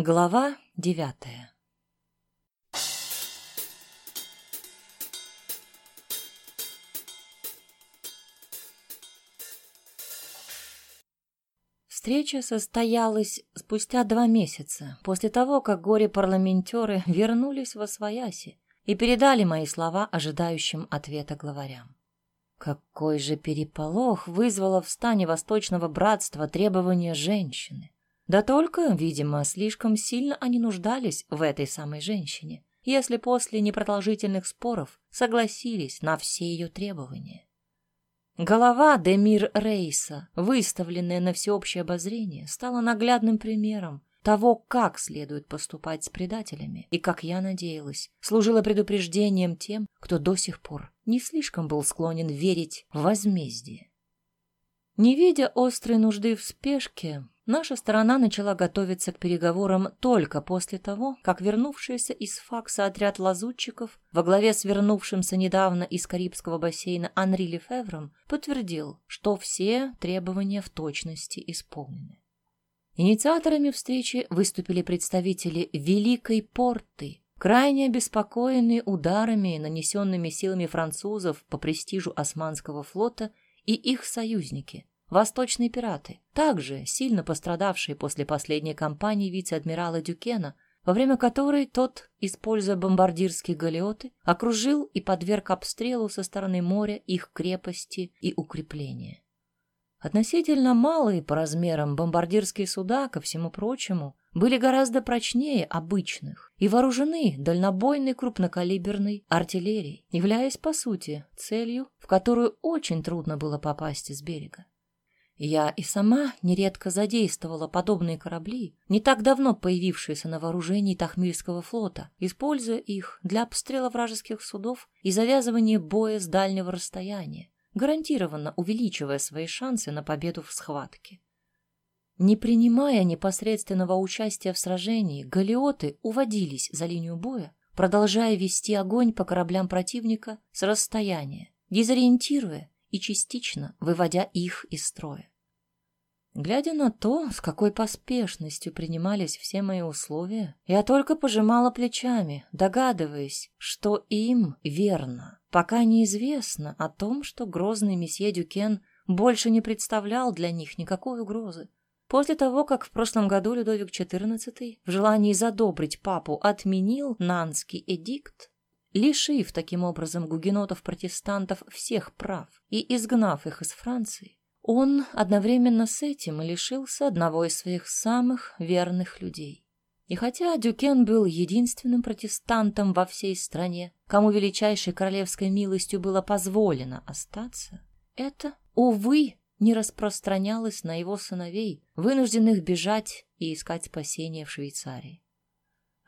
Глава девятая Встреча состоялась спустя два месяца, после того, как горе-парламентеры вернулись во свояси и передали мои слова ожидающим ответа главарям. Какой же переполох вызвало в стане Восточного Братства требование женщины. Да только, видимо, слишком сильно они нуждались в этой самой женщине, если после непродолжительных споров согласились на все ее требования. Голова Демир Рейса, выставленная на всеобщее обозрение, стала наглядным примером того, как следует поступать с предателями, и, как я надеялась, служила предупреждением тем, кто до сих пор не слишком был склонен верить в возмездие. Не видя острой нужды в спешке, Наша сторона начала готовиться к переговорам только после того, как вернувшийся из факса отряд лазутчиков во главе с вернувшимся недавно из Карибского бассейна Анри Лефевром подтвердил, что все требования в точности исполнены. Инициаторами встречи выступили представители Великой Порты, крайне обеспокоенные ударами, нанесенными силами французов по престижу Османского флота и их союзники – Восточные пираты, также сильно пострадавшие после последней кампании вице-адмирала Дюкена, во время которой тот, используя бомбардирские галеоты, окружил и подверг обстрелу со стороны моря их крепости и укрепления. Относительно малые по размерам бомбардирские суда, ко всему прочему, были гораздо прочнее обычных и вооружены дальнобойной крупнокалиберной артиллерией, являясь, по сути, целью, в которую очень трудно было попасть с берега. Я и сама нередко задействовала подобные корабли, не так давно появившиеся на вооружении Тахмильского флота, используя их для обстрела вражеских судов и завязывания боя с дальнего расстояния, гарантированно увеличивая свои шансы на победу в схватке. Не принимая непосредственного участия в сражении, галеоты уводились за линию боя, продолжая вести огонь по кораблям противника с расстояния, дезориентируя и частично выводя их из строя. Глядя на то, с какой поспешностью принимались все мои условия, я только пожимала плечами, догадываясь, что им верно, пока неизвестно о том, что грозный месье Дюкен больше не представлял для них никакой угрозы. После того, как в прошлом году Людовик XIV в желании задобрить папу отменил Нанский эдикт, лишив таким образом гугенотов-протестантов всех прав и изгнав их из Франции, он одновременно с этим лишился одного из своих самых верных людей. И хотя Дюкен был единственным протестантом во всей стране, кому величайшей королевской милостью было позволено остаться, это, увы, не распространялось на его сыновей, вынужденных бежать и искать спасения в Швейцарии.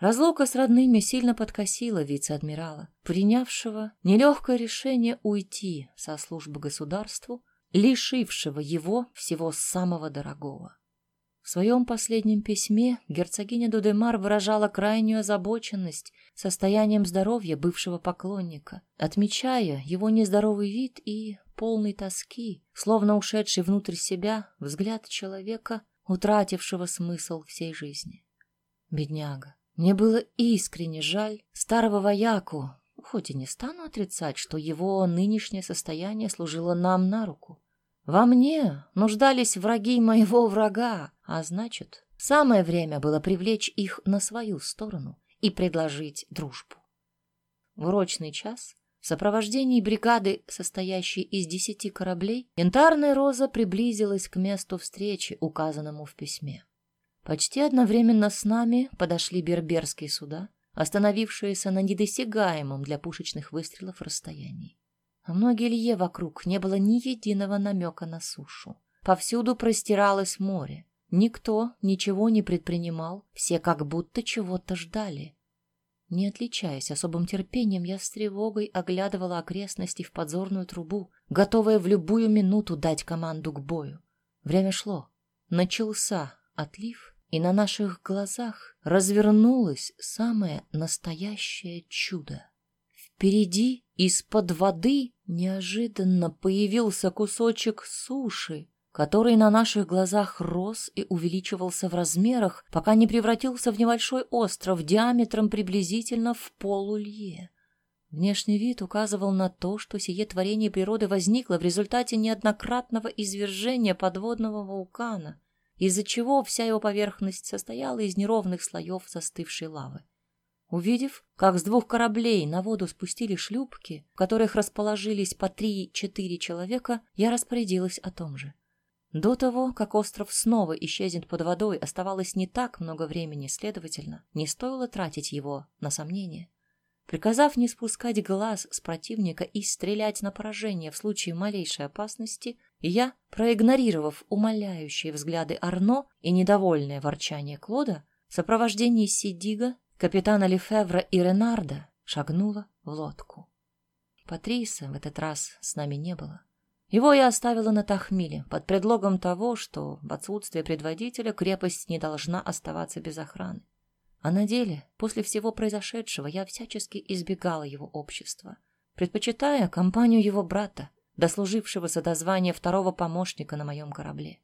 Разлука с родными сильно подкосила вице-адмирала, принявшего нелегкое решение уйти со службы государству, лишившего его всего самого дорогого. В своем последнем письме герцогиня Дудемар выражала крайнюю озабоченность состоянием здоровья бывшего поклонника, отмечая его нездоровый вид и полный тоски, словно ушедший внутрь себя взгляд человека, утратившего смысл всей жизни. Бедняга. Мне было искренне жаль старого вояку, хоть и не стану отрицать, что его нынешнее состояние служило нам на руку. Во мне нуждались враги моего врага, а значит, самое время было привлечь их на свою сторону и предложить дружбу. В урочный час в сопровождении бригады, состоящей из десяти кораблей, янтарная роза приблизилась к месту встречи, указанному в письме. Почти одновременно с нами подошли берберские суда, остановившиеся на недосягаемом для пушечных выстрелов расстоянии. В многие лье вокруг не было ни единого намека на сушу. Повсюду простиралось море. Никто ничего не предпринимал, все как будто чего-то ждали. Не отличаясь особым терпением, я с тревогой оглядывала окрестности в подзорную трубу, готовая в любую минуту дать команду к бою. Время шло. Начался отлив, и на наших глазах развернулось самое настоящее чудо. Впереди из-под воды неожиданно появился кусочек суши, который на наших глазах рос и увеличивался в размерах, пока не превратился в небольшой остров диаметром приблизительно в полулье. Внешний вид указывал на то, что сие творение природы возникло в результате неоднократного извержения подводного вулкана, из-за чего вся его поверхность состояла из неровных слоев застывшей лавы. Увидев, как с двух кораблей на воду спустили шлюпки, в которых расположились по три-четыре человека, я распорядилась о том же. До того, как остров снова исчезнет под водой, оставалось не так много времени, следовательно, не стоило тратить его на сомнения. Приказав не спускать глаз с противника и стрелять на поражение в случае малейшей опасности, я, проигнорировав умоляющие взгляды Арно и недовольное ворчание Клода, в сопровождении Сидига, капитана Лефевра и Ренарда шагнула в лодку. Патриса в этот раз с нами не было. Его я оставила на Тахмиле под предлогом того, что в отсутствие предводителя крепость не должна оставаться без охраны. А на деле, после всего произошедшего, я всячески избегала его общества, предпочитая компанию его брата, дослужившегося до звания второго помощника на моем корабле.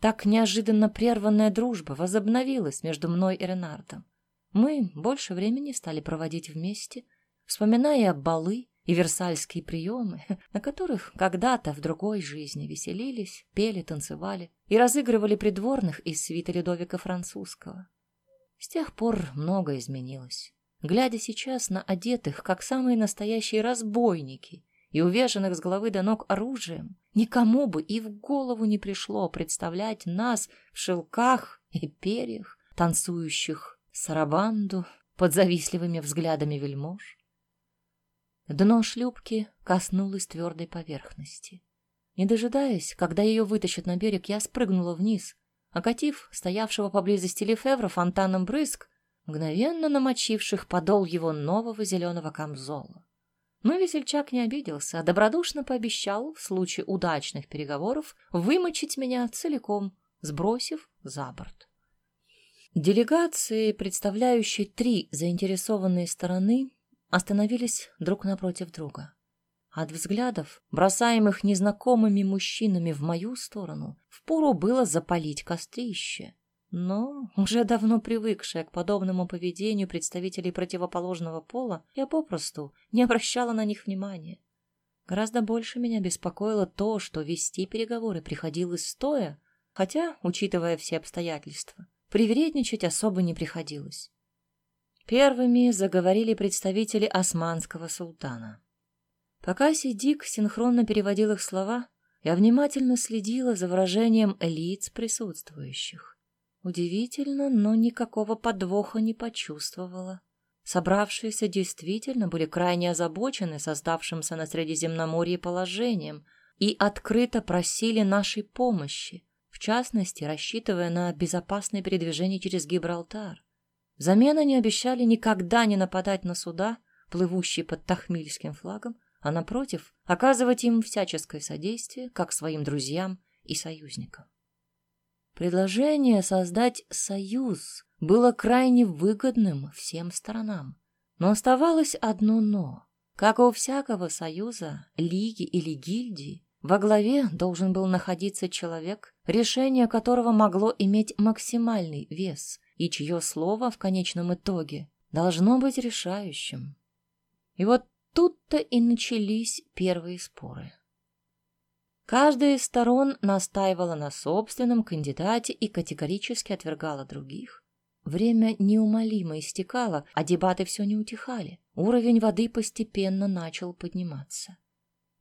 Так неожиданно прерванная дружба возобновилась между мной и Ренардом. Мы больше времени стали проводить вместе, вспоминая балы и версальские приемы, на которых когда-то в другой жизни веселились, пели, танцевали и разыгрывали придворных из свита Людовика Французского. С тех пор многое изменилось. Глядя сейчас на одетых, как самые настоящие разбойники, и увешанных с головы до ног оружием, никому бы и в голову не пришло представлять нас в шелках и перьях, танцующих сарабанду под завистливыми взглядами вельмож. Дно шлюпки коснулось твердой поверхности. Не дожидаясь, когда ее вытащат на берег, я спрыгнула вниз, окатив стоявшего поблизости Лефевра фонтаном брызг, мгновенно намочивших подол его нового зеленого камзола. Но весельчак не обиделся, а добродушно пообещал в случае удачных переговоров вымочить меня целиком, сбросив за борт. Делегации, представляющие три заинтересованные стороны, остановились друг напротив друга. От взглядов, бросаемых незнакомыми мужчинами в мою сторону, впору было запалить кострище. Но, уже давно привыкшая к подобному поведению представителей противоположного пола, я попросту не обращала на них внимания. Гораздо больше меня беспокоило то, что вести переговоры приходилось стоя, хотя, учитывая все обстоятельства, привередничать особо не приходилось. Первыми заговорили представители османского султана. Пока Сидик синхронно переводил их слова, я внимательно следила за выражением лиц присутствующих. Удивительно, но никакого подвоха не почувствовала. Собравшиеся действительно были крайне озабочены создавшимся на Средиземноморье положением и открыто просили нашей помощи, в частности, рассчитывая на безопасное передвижение через Гибралтар. Взамен они обещали никогда не нападать на суда, плывущие под Тахмильским флагом, а, напротив, оказывать им всяческое содействие, как своим друзьям и союзникам. Предложение создать союз было крайне выгодным всем сторонам. Но оставалось одно «но». Как у всякого союза, лиги или гильдии, во главе должен был находиться человек, решение которого могло иметь максимальный вес и чье слово в конечном итоге должно быть решающим. И вот тут-то и начались первые споры. Каждая из сторон настаивала на собственном кандидате и категорически отвергала других. Время неумолимо истекало, а дебаты все не утихали. Уровень воды постепенно начал подниматься.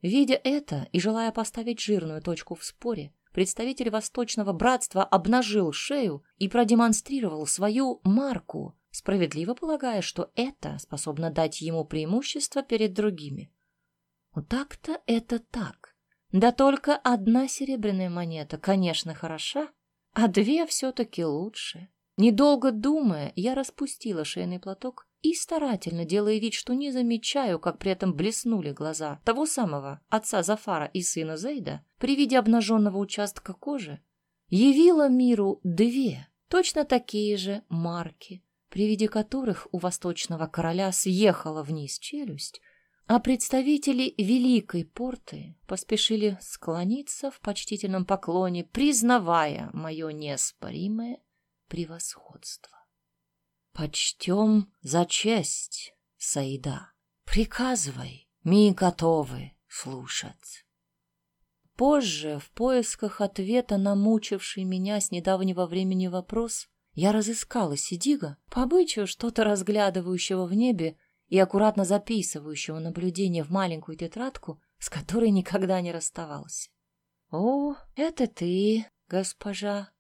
Видя это и желая поставить жирную точку в споре, представитель Восточного Братства обнажил шею и продемонстрировал свою марку, справедливо полагая, что это способно дать ему преимущество перед другими. Вот так-то это так. Да только одна серебряная монета, конечно, хороша, а две все-таки лучше. Недолго думая, я распустила шейный платок и старательно делая вид, что не замечаю, как при этом блеснули глаза того самого отца Зафара и сына Зейда при виде обнаженного участка кожи, явила миру две точно такие же марки, при виде которых у восточного короля съехала вниз челюсть, а представители Великой Порты поспешили склониться в почтительном поклоне, признавая мое неоспоримое превосходство. «Почтем за честь, Саида. Приказывай, мы готовы слушать». Позже, в поисках ответа на мучивший меня с недавнего времени вопрос, я разыскала Сидига, по обычаю что-то разглядывающего в небе и аккуратно записывающего наблюдения в маленькую тетрадку, с которой никогда не расставался. «О, это ты, госпожа!»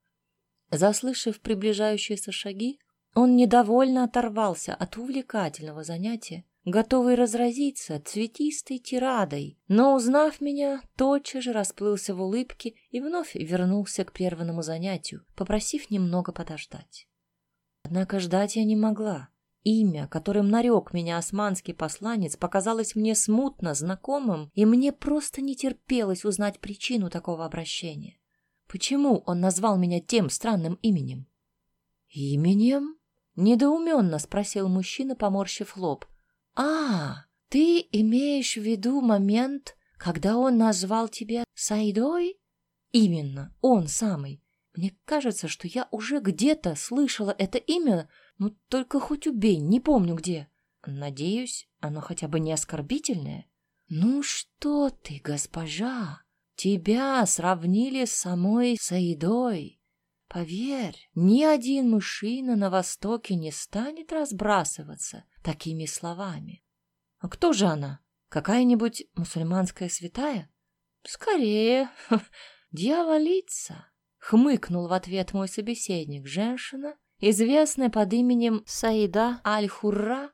Заслышав приближающиеся шаги, он недовольно оторвался от увлекательного занятия готовый разразиться цветистой тирадой, но, узнав меня, тотчас же расплылся в улыбке и вновь вернулся к прерванному занятию, попросив немного подождать. Однако ждать я не могла. Имя, которым нарек меня османский посланец, показалось мне смутно знакомым, и мне просто не терпелось узнать причину такого обращения. Почему он назвал меня тем странным именем? «Именем?» — недоуменно спросил мужчина, поморщив лоб. «А, ты имеешь в виду момент, когда он назвал тебя Сайдой?» «Именно, он самый. Мне кажется, что я уже где-то слышала это имя, но только хоть убей, не помню где. Надеюсь, оно хотя бы не оскорбительное». «Ну что ты, госпожа, тебя сравнили с самой Саидой. Поверь, ни один мужчина на Востоке не станет разбрасываться такими словами. А кто же она? Какая-нибудь мусульманская святая? Скорее, дьяволица, хмыкнул в ответ мой собеседник. Женщина, известная под именем Саида Аль-Хурра,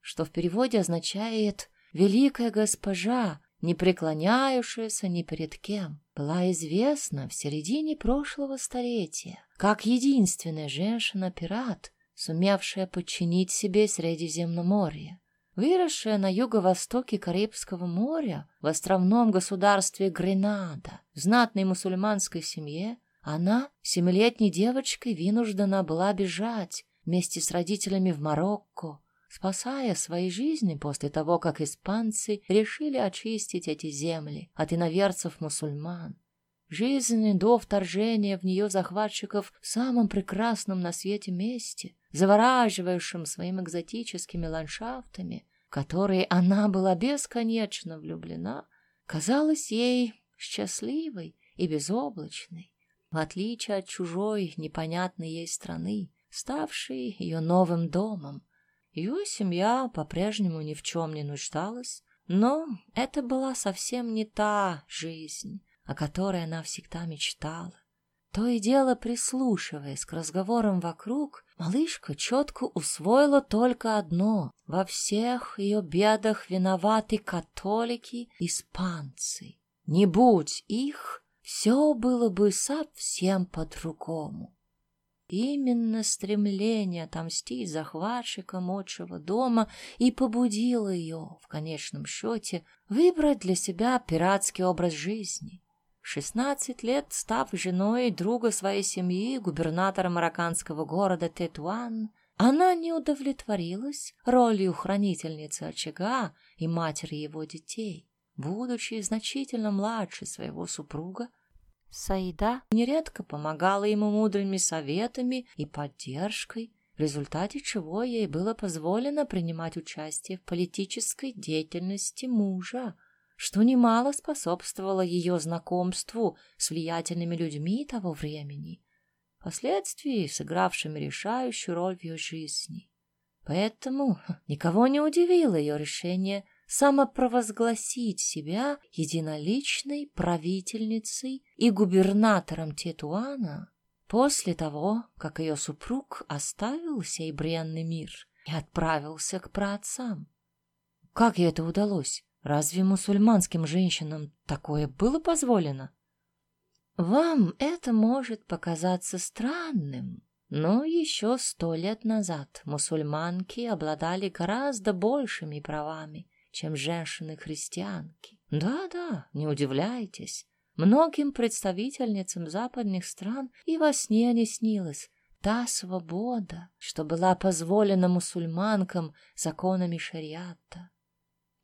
что в переводе означает «великая госпожа», не преклоняющаяся ни перед кем, была известна в середине прошлого столетия как единственная женщина-пират, сумевшая подчинить себе Средиземноморье. Выросшая на юго-востоке Карибского моря, в островном государстве Гренада, в знатной мусульманской семье, она, семилетней девочкой, вынуждена была бежать вместе с родителями в Марокко, спасая свои жизни после того, как испанцы решили очистить эти земли от иноверцев-мусульман. Жизнь до вторжения в нее захватчиков в самом прекрасном на свете месте, завораживающим своими экзотическими ландшафтами, в которые она была бесконечно влюблена, казалась ей счастливой и безоблачной, в отличие от чужой, непонятной ей страны, ставшей ее новым домом. Ее семья по-прежнему ни в чем не нуждалась, но это была совсем не та жизнь, о которой она всегда мечтала. То и дело прислушиваясь к разговорам вокруг, малышка четко усвоила только одно — во всех ее бедах виноваты католики, испанцы. Не будь их, все было бы совсем по-другому. Именно стремление отомстить захватчикам отчего дома и побудило ее, в конечном счете, выбрать для себя пиратский образ жизни. В 16 лет, став женой друга своей семьи, губернатора марокканского города Тетуан, она не удовлетворилась ролью хранительницы очага и матери его детей. Будучи значительно младше своего супруга, Саида нередко помогала ему мудрыми советами и поддержкой, в результате чего ей было позволено принимать участие в политической деятельности мужа, что немало способствовало ее знакомству с влиятельными людьми того времени, впоследствии сыгравшими решающую роль в ее жизни. Поэтому никого не удивило ее решение самопровозгласить себя единоличной правительницей и губернатором Тетуана после того, как ее супруг оставил сей бренный мир и отправился к праотцам. Как ей это удалось? Разве мусульманским женщинам такое было позволено? Вам это может показаться странным, но еще сто лет назад мусульманки обладали гораздо большими правами, чем женщины-христианки. Да-да, не удивляйтесь. Многим представительницам западных стран и во сне не снилась та свобода, что была позволена мусульманкам законами шариата.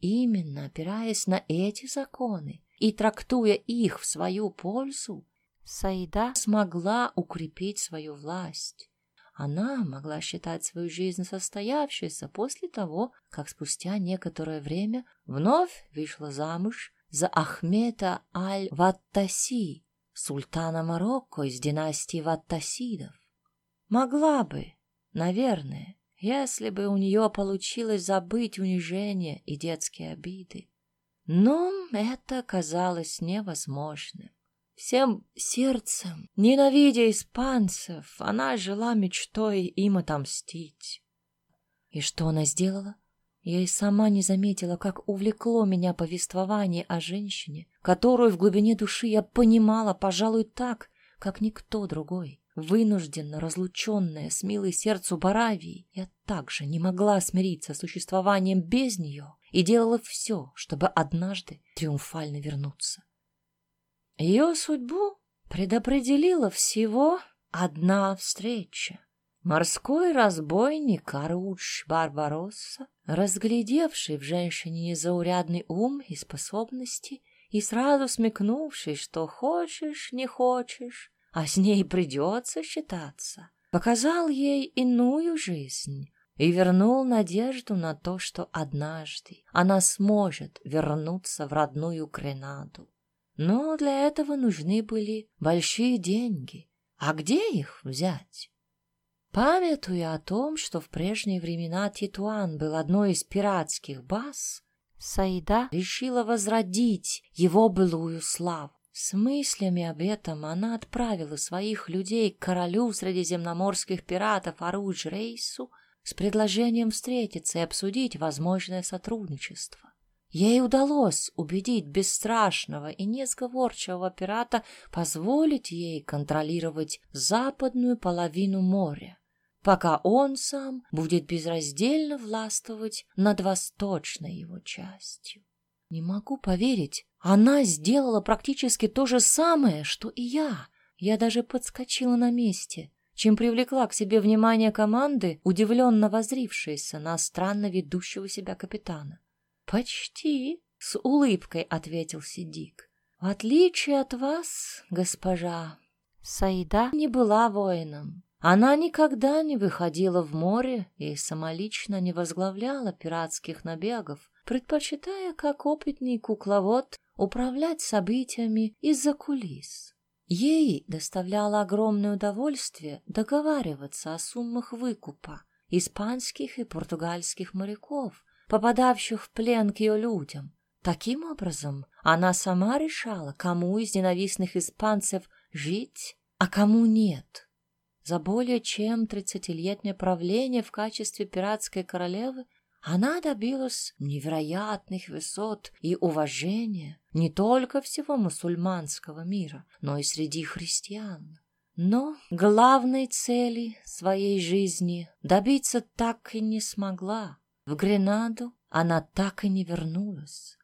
именно опираясь на эти законы и трактуя их в свою пользу, Саида смогла укрепить свою власть. Она могла считать свою жизнь состоявшейся после того, как спустя некоторое время вновь вышла замуж за Ахмета аль-Ваттаси, султана Марокко из династии Ваттасидов. Могла бы, наверное, если бы у нее получилось забыть унижение и детские обиды. Но это казалось невозможным. Всем сердцем, ненавидя испанцев, она жила мечтой им отомстить. И что она сделала? Я и сама не заметила, как увлекло меня повествование о женщине, которую в глубине души я понимала, пожалуй, так, как никто другой. Вынужденно разлученная с милой сердцу Баравии, я также не могла смириться с существованием без нее и делала все, чтобы однажды триумфально вернуться. Ее судьбу предопределила всего одна встреча. Морской разбойник Аруч Барбаросса, разглядевший в женщине незаурядный ум и способности, и сразу смекнувший, что хочешь, не хочешь, а с ней придется считаться, показал ей иную жизнь и вернул надежду на то, что однажды она сможет вернуться в родную Гренаду. Но для этого нужны были большие деньги. А где их взять? Памятуя о том, что в прежние времена Титуан был одной из пиратских баз, Саида решила возродить его былую славу. С мыслями об этом она отправила своих людей к королю средиземноморских пиратов Аруж Рейсу с предложением встретиться и обсудить возможное сотрудничество. Ей удалось убедить бесстрашного и несговорчивого пирата позволить ей контролировать западную половину моря, пока он сам будет безраздельно властвовать над восточной его частью. Не могу поверить, она сделала практически то же самое, что и я. Я даже подскочила на месте, чем привлекла к себе внимание команды, удивленно возрившейся на странно ведущего себя капитана. «Почти», — с улыбкой ответил Сидик. «В отличие от вас, госпожа, Саида не была воином. Она никогда не выходила в море и самолично не возглавляла пиратских набегов, предпочитая, как опытный кукловод, управлять событиями из-за кулис. Ей доставляло огромное удовольствие договариваться о суммах выкупа испанских и португальских моряков, попадавших в плен к ее людям. Таким образом, она сама решала, кому из ненавистных испанцев жить, а кому нет. За более чем тридцатилетнее правление в качестве пиратской королевы она добилась невероятных высот и уважения не только всего мусульманского мира, но и среди христиан. Но главной цели своей жизни добиться так и не смогла. В Гренаду она так и не вернулась.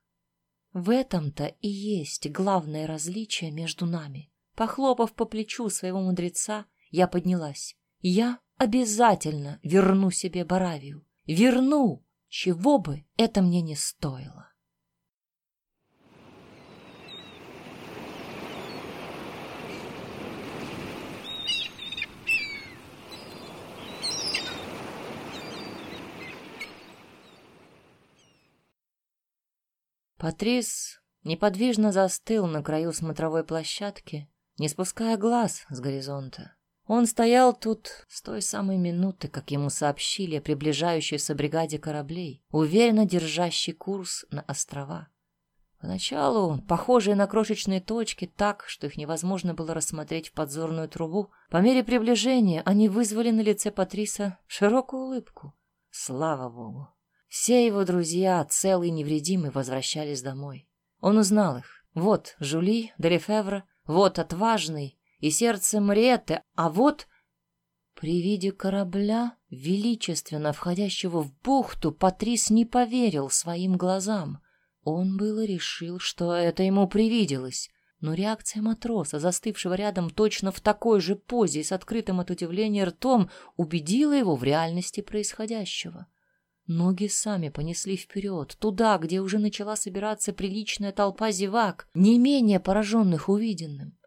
В этом-то и есть главное различие между нами. Похлопав по плечу своего мудреца, я поднялась. Я обязательно верну себе Баравию. Верну, чего бы это мне не стоило. Патрис неподвижно застыл на краю смотровой площадки, не спуская глаз с горизонта. Он стоял тут с той самой минуты, как ему сообщили о приближающейся бригаде кораблей, уверенно держащий курс на острова. Поначалу, похожие на крошечные точки так, что их невозможно было рассмотреть в подзорную трубу, по мере приближения они вызвали на лице Патриса широкую улыбку. Слава богу! Все его друзья, целые и невредимы, возвращались домой. Он узнал их. Вот Жули, Дерефевра, вот отважный, и сердце Мриетты, а вот... При виде корабля, величественно входящего в бухту, Патрис не поверил своим глазам. Он было решил, что это ему привиделось, но реакция матроса, застывшего рядом точно в такой же позе и с открытым от удивления ртом, убедила его в реальности происходящего. Ноги сами понесли вперед, туда, где уже начала собираться приличная толпа зевак, не менее пораженных увиденным.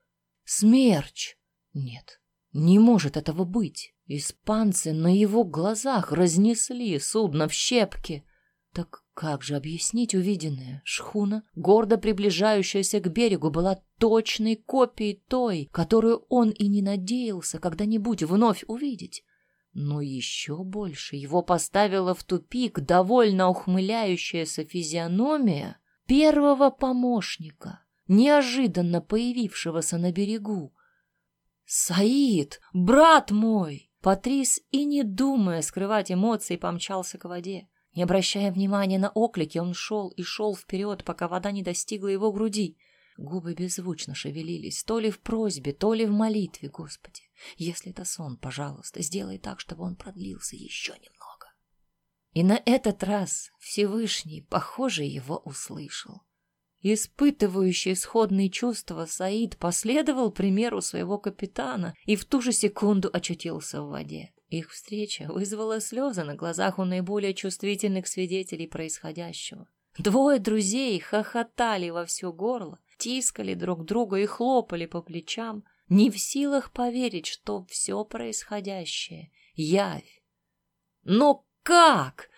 Смерч! Нет, не может этого быть. Испанцы на его глазах разнесли судно в щепки. Так как же объяснить увиденное? Шхуна, гордо приближающаяся к берегу, была точной копией той, которую он и не надеялся когда-нибудь вновь увидеть. Но еще больше его поставила в тупик довольно ухмыляющаяся физиономия первого помощника, неожиданно появившегося на берегу. «Саид, брат мой!» Патрис и не думая скрывать эмоции помчался к воде. Не обращая внимания на оклики, он шел и шел вперед, пока вода не достигла его груди. Губы беззвучно шевелились, то ли в просьбе, то ли в молитве, Господи. Если это сон, пожалуйста, сделай так, чтобы он продлился еще немного. И на этот раз Всевышний, похоже, его услышал. Испытывающий сходные чувства, Саид последовал примеру своего капитана и в ту же секунду очутился в воде. Их встреча вызвала слезы на глазах у наиболее чувствительных свидетелей происходящего. Двое друзей хохотали во все горло, тискали друг друга и хлопали по плечам, не в силах поверить, что все происходящее — явь. Но как?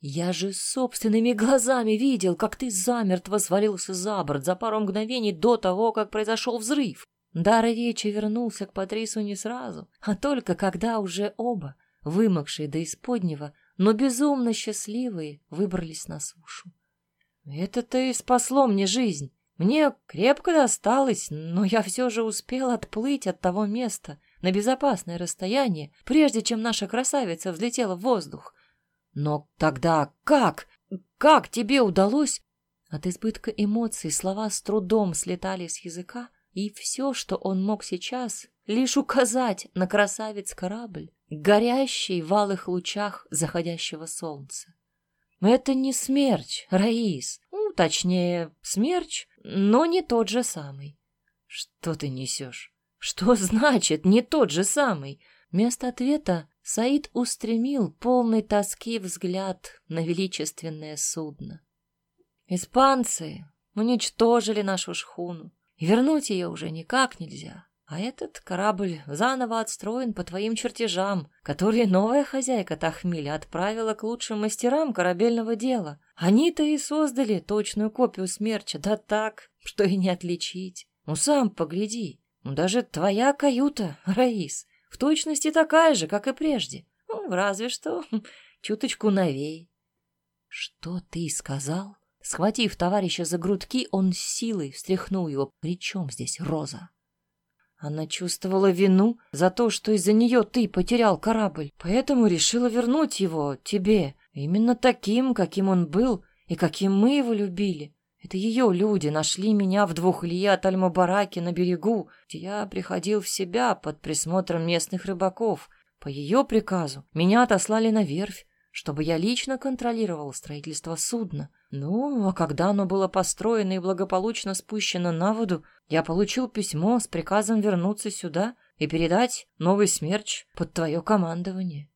Я же собственными глазами видел, как ты замертво свалился за борт за пару мгновений до того, как произошел взрыв. Дар речи вернулся к Патрису не сразу, а только когда уже оба, вымокшие до исподнего, но безумно счастливые, выбрались на сушу. Это-то и спасло мне жизнь. Мне крепко досталось, но я все же успел отплыть от того места на безопасное расстояние, прежде чем наша красавица взлетела в воздух. Но тогда как? Как тебе удалось? От избытка эмоций слова с трудом слетали с языка, и все, что он мог сейчас, лишь указать на красавец-корабль, горящий в алых лучах заходящего солнца. Это не смерч, Раис, ну, точнее, смерч, но не тот же самый. Что ты несешь? Что значит «не тот же самый»? Вместо ответа Саид устремил полный тоски взгляд на величественное судно. Испанцы уничтожили нашу шхуну, вернуть ее уже никак нельзя. А этот корабль заново отстроен по твоим чертежам, которые новая хозяйка Тахмиля отправила к лучшим мастерам корабельного дела. Они-то и создали точную копию смерча, да так, что и не отличить. Ну сам погляди, ну даже твоя каюта, Раис, в точности такая же, как и прежде. Ну, разве что чуточку новей. Что ты сказал? Схватив товарища за грудки, он силой встряхнул его. При чем здесь Роза? Она чувствовала вину за то, что из-за нее ты потерял корабль, поэтому решила вернуть его тебе, именно таким, каким он был и каким мы его любили. Это ее люди нашли меня в двух илье от Альмабараки на берегу, где я приходил в себя под присмотром местных рыбаков. По ее приказу меня отослали на верфь, чтобы я лично контролировал строительство судна. Ну, а когда оно было построено и благополучно спущено на воду, я получил письмо с приказом вернуться сюда и передать новый смерч под твое командование.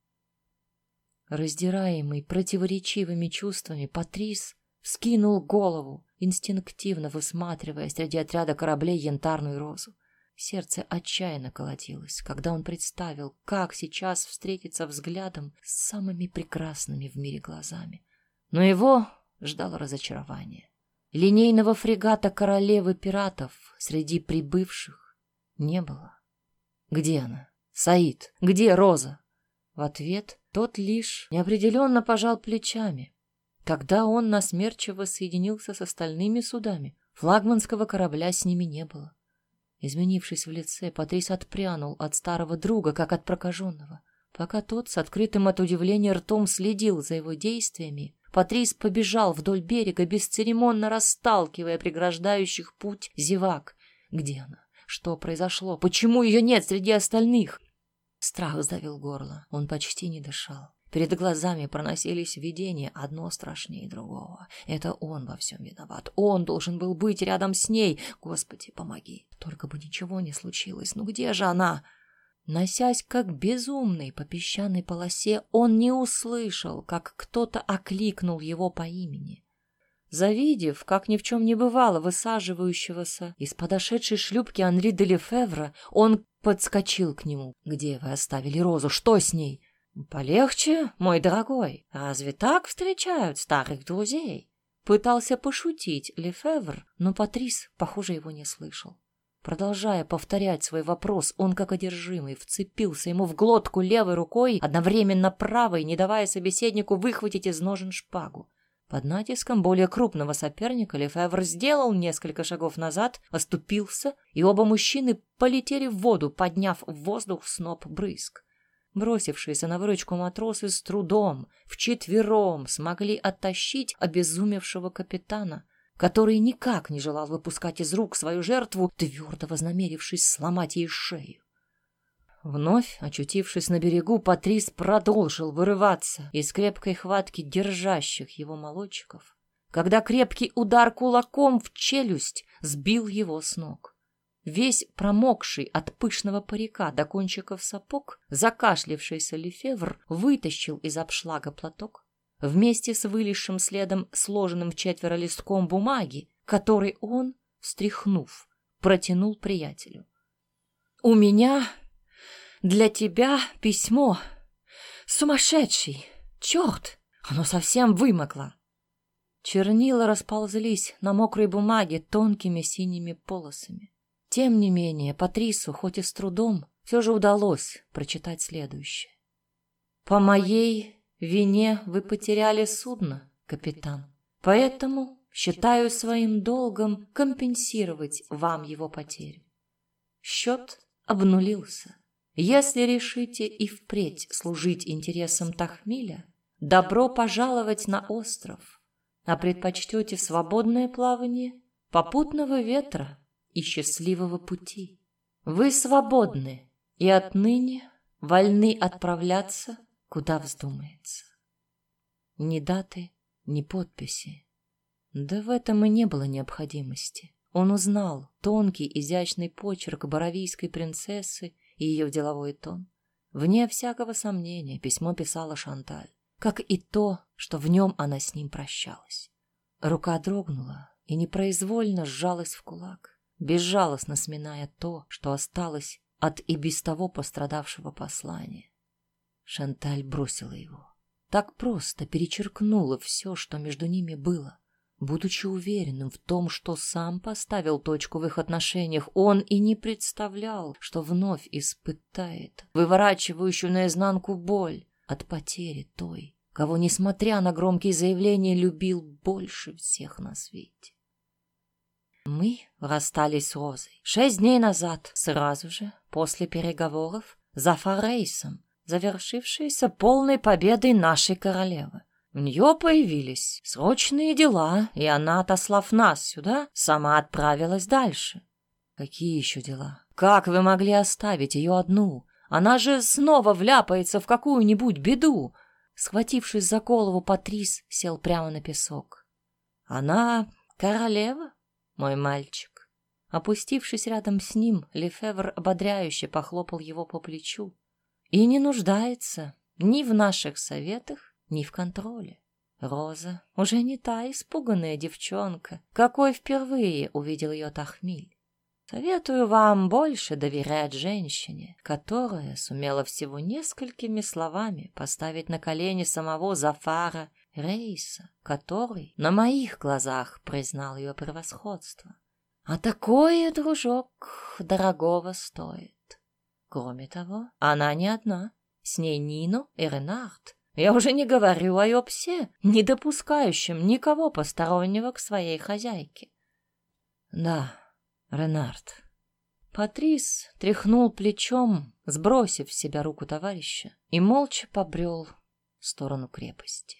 Раздираемый противоречивыми чувствами, Патрис вскинул голову, инстинктивно высматривая среди отряда кораблей янтарную розу. Сердце отчаянно колотилось, когда он представил, как сейчас встретиться взглядом с самыми прекрасными в мире глазами. Но его ждало разочарование. Линейного фрегата королевы пиратов среди прибывших не было. Где она? Саид, где Роза? В ответ тот лишь неопределенно пожал плечами. Когда он насмерчиво соединился с остальными судами, флагманского корабля с ними не было. Изменившись в лице, Патрис отпрянул от старого друга, как от прокаженного. Пока тот с открытым от удивления ртом следил за его действиями, Патрис побежал вдоль берега, бесцеремонно расталкивая преграждающих путь зевак. Где она? Что произошло? Почему ее нет среди остальных? Страх сдавил горло. Он почти не дышал. Перед глазами проносились видения, одно страшнее другого. Это он во всем виноват. Он должен был быть рядом с ней. Господи, помоги. Только бы ничего не случилось. Ну где же она? Носясь как безумный по песчаной полосе, он не услышал, как кто-то окликнул его по имени. Завидев, как ни в чем не бывало, высаживающегося из подошедшей шлюпки Анри де Лефевра, он подскочил к нему. «Где вы оставили Розу? Что с ней?» «Полегче, мой дорогой. Разве так встречают старых друзей?» Пытался пошутить Лефевр, но Патрис, похоже, его не слышал. Продолжая повторять свой вопрос, он, как одержимый, вцепился ему в глотку левой рукой, одновременно правой, не давая собеседнику выхватить из ножен шпагу. Под натиском более крупного соперника Лефевр сделал несколько шагов назад, оступился, и оба мужчины полетели в воду, подняв в воздух сноп брызг. Бросившиеся на выручку матросы с трудом, вчетвером смогли оттащить обезумевшего капитана, который никак не желал выпускать из рук свою жертву, твердо вознамерившись сломать ей шею. Вновь, очутившись на берегу, Патрис продолжил вырываться из крепкой хватки держащих его молодчиков, когда крепкий удар кулаком в челюсть сбил его с ног. Весь промокший от пышного парика до кончиков сапог, закашлившийся Лефевр вытащил из обшлага платок вместе с вылезшим следом сложенным в четверо листком бумаги, который он, встряхнув, протянул приятелю. «У меня для тебя письмо. Сумасшедший! Черт! Оно совсем вымокло!» Чернила расползлись на мокрой бумаге тонкими синими полосами. Тем не менее, Патрису, хоть и с трудом, все же удалось прочитать следующее. «По моей вине вы потеряли судно, капитан, поэтому считаю своим долгом компенсировать вам его потерю. Счет обнулился. Если решите и впредь служить интересам Тахмиля, добро пожаловать на остров, а предпочтете свободное плавание попутного ветра и счастливого пути. Вы свободны и отныне вольны отправляться, куда вздумается. Ни даты, ни подписи. Да в этом и не было необходимости. Он узнал тонкий, изящный почерк боровийской принцессы и ее деловой тон. Вне всякого сомнения письмо писала Шанталь, как и то, что в нем она с ним прощалась. Рука дрогнула и непроизвольно сжалась в кулак безжалостно сминая то, что осталось от и без того пострадавшего послания. Шанталь бросила его. Так просто перечеркнула все, что между ними было. Будучи уверенным в том, что сам поставил точку в их отношениях, он и не представлял, что вновь испытает выворачивающую наизнанку боль от потери той, кого, несмотря на громкие заявления, любил больше всех на свете. Мы расстались с Розой шесть дней назад, сразу же после переговоров за Фарейсом, завершившейся полной победой нашей королевы. У нее появились срочные дела, и она, отослав нас сюда, сама отправилась дальше. Какие еще дела? Как вы могли оставить ее одну? Она же снова вляпается в какую-нибудь беду. Схватившись за голову, Патрис сел прямо на песок. Она королева? мой мальчик. Опустившись рядом с ним, Лефевр ободряюще похлопал его по плечу. И не нуждается ни в наших советах, ни в контроле. Роза уже не та испуганная девчонка, какой впервые увидел ее Тахмиль. Советую вам больше доверять женщине, которая сумела всего несколькими словами поставить на колени самого Зафара Рейса, который на моих глазах признал ее превосходство. А такое, дружок, дорогого стоит. Кроме того, она не одна. С ней Нино и Ренард. Я уже не говорю о Йопсе, не допускающем никого постороннего к своей хозяйке. Да, Ренард. Патрис тряхнул плечом, сбросив с себя руку товарища, и молча побрел в сторону крепости.